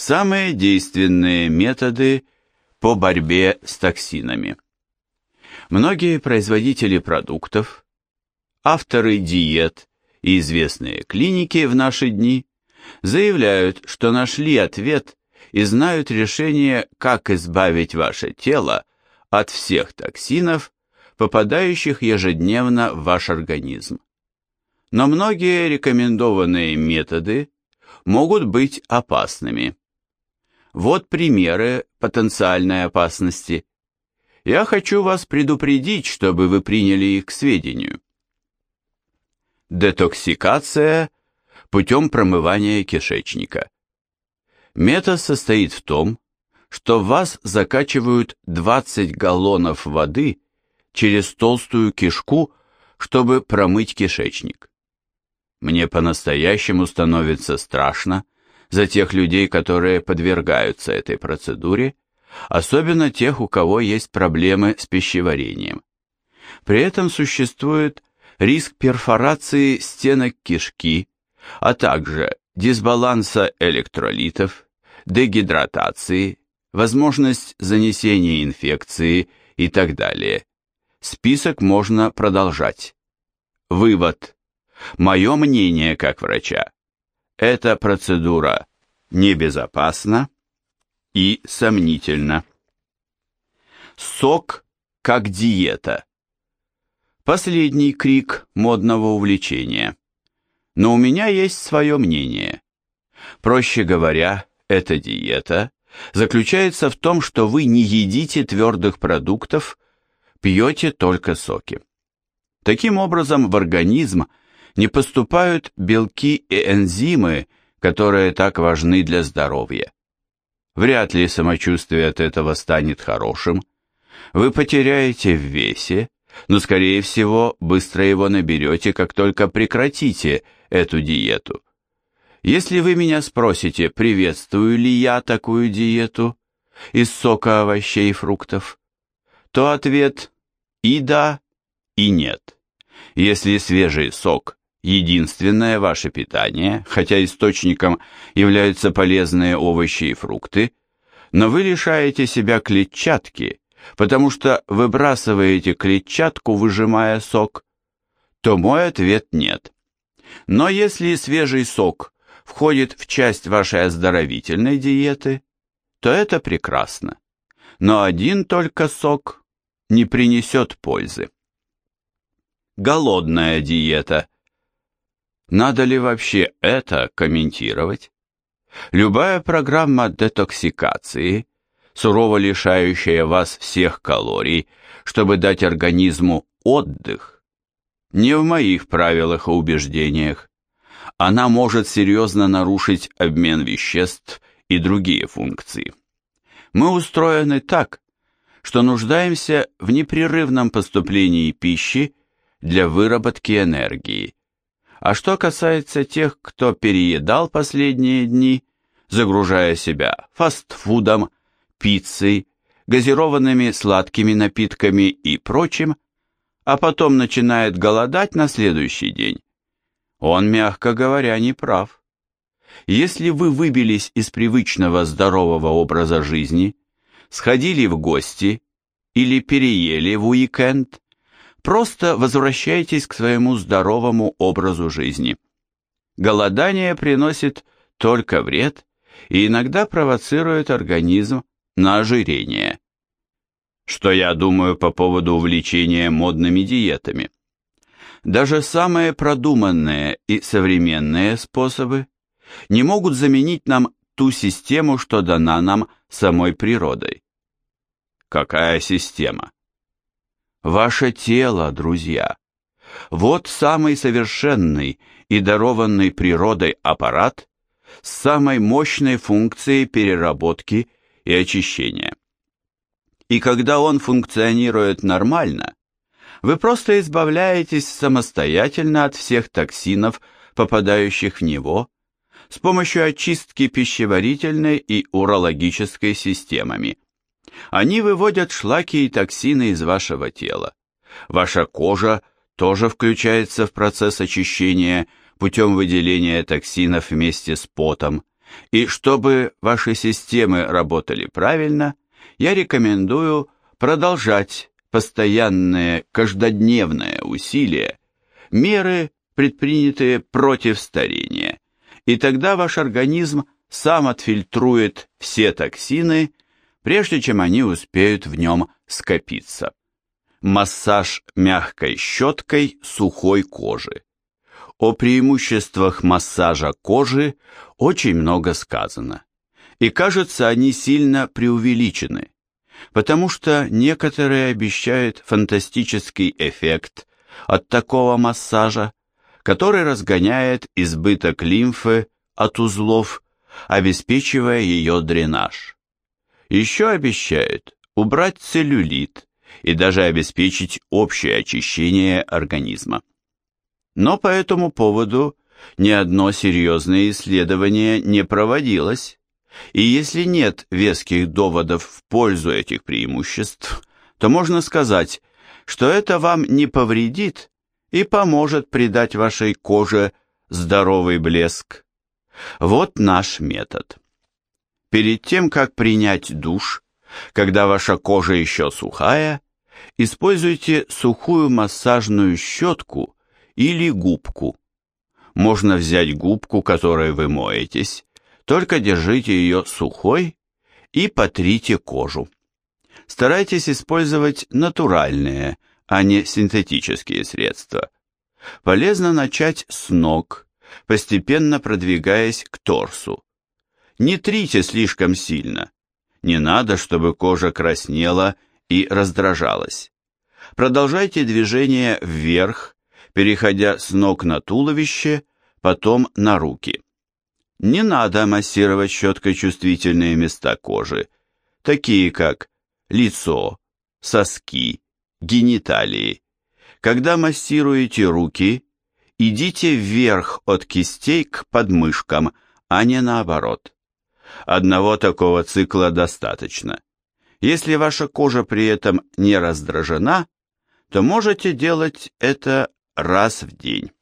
Самые действенные методы по борьбе с токсинами. Многие производители продуктов, авторы диет и известные клиники в наши дни заявляют, что нашли ответ и знают решение, как избавить ваше тело от всех токсинов, попадающих ежедневно в ваш организм. Но многие рекомендованные методы могут быть опасными. Вот примеры потенциальной опасности. Я хочу вас предупредить, чтобы вы приняли их к сведению. Детоксикация путем промывания кишечника. Метод состоит в том, что в вас закачивают 20 галлонов воды через толстую кишку, чтобы промыть кишечник. Мне по-настоящему становится страшно за тех людей, которые подвергаются этой процедуре, особенно тех, у кого есть проблемы с пищеварением. При этом существует риск перфорации стенок кишки, а также дисбаланса электролитов, дегидратации, возможность занесения инфекции и так далее. Список можно продолжать. Вывод. Мое мнение как врача. Эта процедура небезопасна и сомнительна. Сок как диета. Последний крик модного увлечения. Но у меня есть свое мнение. Проще говоря, эта диета заключается в том, что вы не едите твердых продуктов, пьете только соки. Таким образом, в организм не поступают белки и энзимы, которые так важны для здоровья. Вряд ли самочувствие от этого станет хорошим. Вы потеряете в весе, но, скорее всего, быстро его наберете, как только прекратите эту диету. Если вы меня спросите, приветствую ли я такую диету из сока овощей и фруктов, то ответ и да, и нет. Если свежий сок – единственное ваше питание, хотя источником являются полезные овощи и фрукты, но вы лишаете себя клетчатки, потому что выбрасываете клетчатку, выжимая сок, то мой ответ нет. Но если свежий сок входит в часть вашей оздоровительной диеты, то это прекрасно. Но один только сок не принесет пользы. Голодная диета. Надо ли вообще это комментировать? Любая программа детоксикации, сурово лишающая вас всех калорий, чтобы дать организму отдых, не в моих правилах и убеждениях, она может серьезно нарушить обмен веществ и другие функции. Мы устроены так, что нуждаемся в непрерывном поступлении пищи для выработки энергии. А что касается тех, кто переедал последние дни, загружая себя фастфудом, пиццей, газированными сладкими напитками и прочим, а потом начинает голодать на следующий день, он, мягко говоря, не прав. Если вы выбились из привычного здорового образа жизни, сходили в гости или переели в уикенд, просто возвращайтесь к своему здоровому образу жизни. Голодание приносит только вред и иногда провоцирует организм на ожирение. Что я думаю по поводу увлечения модными диетами? Даже самые продуманные и современные способы не могут заменить нам ту систему, что дана нам самой природой. Какая система? Ваше тело, друзья. Вот самый совершенный и дарованный природой аппарат с самой мощной функцией переработки и очищения. И когда он функционирует нормально, вы просто избавляетесь самостоятельно от всех токсинов, попадающих в него, с помощью очистки пищеварительной и урологической системами. Они выводят шлаки и токсины из вашего тела. Ваша кожа тоже включается в процесс очищения путем выделения токсинов вместе с потом, И чтобы ваши системы работали правильно, я рекомендую продолжать постоянные каждодневные усилия, меры, предпринятые против старения, и тогда ваш организм сам отфильтрует все токсины, прежде чем они успеют в нем скопиться. Массаж мягкой щеткой сухой кожи. О преимуществах массажа кожи очень много сказано. И кажется, они сильно преувеличены, потому что некоторые обещают фантастический эффект от такого массажа, который разгоняет избыток лимфы от узлов, обеспечивая ее дренаж. Еще обещают убрать целлюлит и даже обеспечить общее очищение организма. Но по этому поводу ни одно серьезное исследование не проводилось, и если нет веских доводов в пользу этих преимуществ, то можно сказать, что это вам не повредит и поможет придать вашей коже здоровый блеск. Вот наш метод. Перед тем, как принять душ, когда ваша кожа еще сухая, используйте сухую массажную щетку или губку. Можно взять губку, которой вы моетесь, только держите ее сухой и потрите кожу. Старайтесь использовать натуральные, а не синтетические средства. Полезно начать с ног, постепенно продвигаясь к торсу. Не трите слишком сильно. Не надо, чтобы кожа краснела и раздражалась. Продолжайте движение вверх, переходя с ног на туловище, потом на руки. Не надо массировать щеткой чувствительные места кожи, такие как лицо, соски, гениталии. Когда массируете руки, идите вверх от кистей к подмышкам, а не наоборот. Одного такого цикла достаточно. Если ваша кожа при этом не раздражена, то можете делать это раз в день.